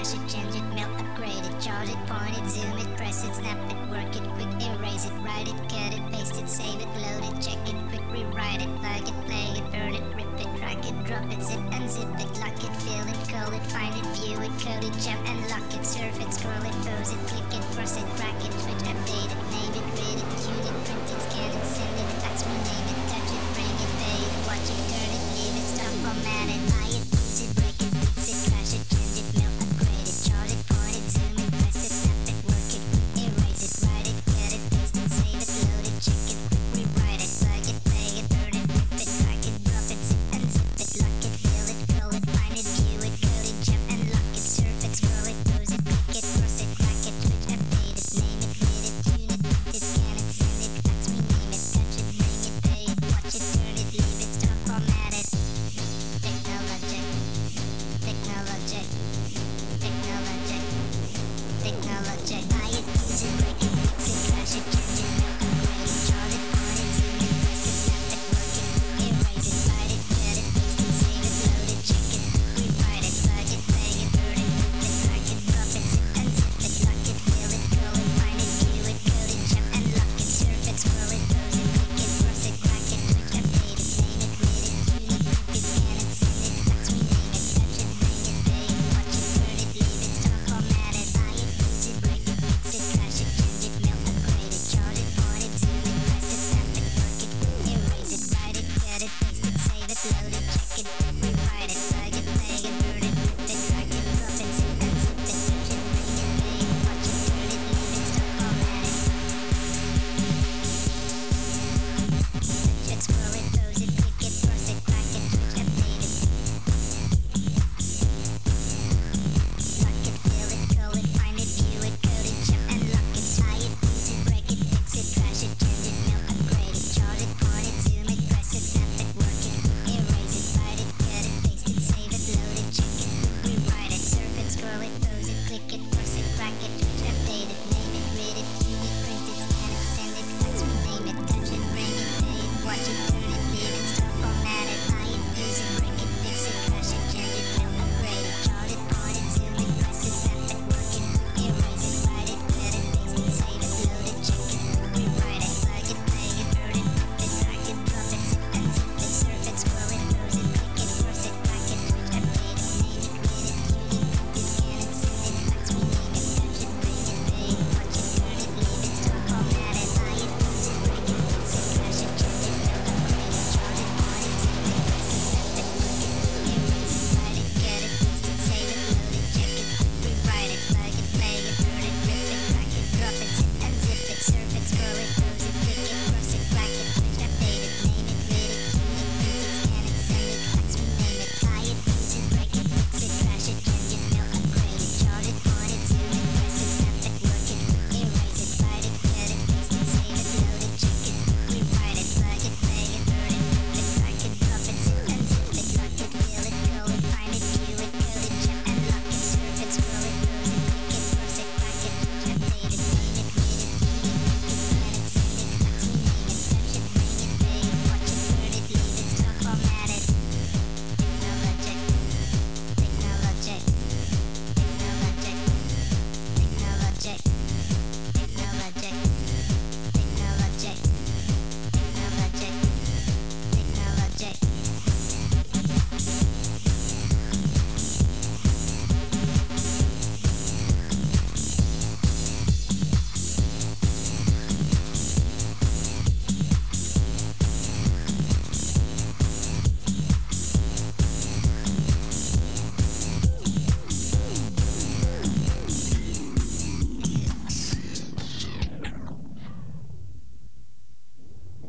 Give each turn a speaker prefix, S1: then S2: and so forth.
S1: flash it, change it, melt, upgrade it, charge it, point it, zoom it, press it, snap it, work it, quick erase it, write it, cut it, paste it, save it, load it, check it, quick rewrite it, plug it, play it, burn it, rip it, drag it, drop it, zip unzip it, lock it, fill it, call it, find it, view it, code it, jump and lock it, surf it, scroll it, pose it, click it, press it, crack it, switch it.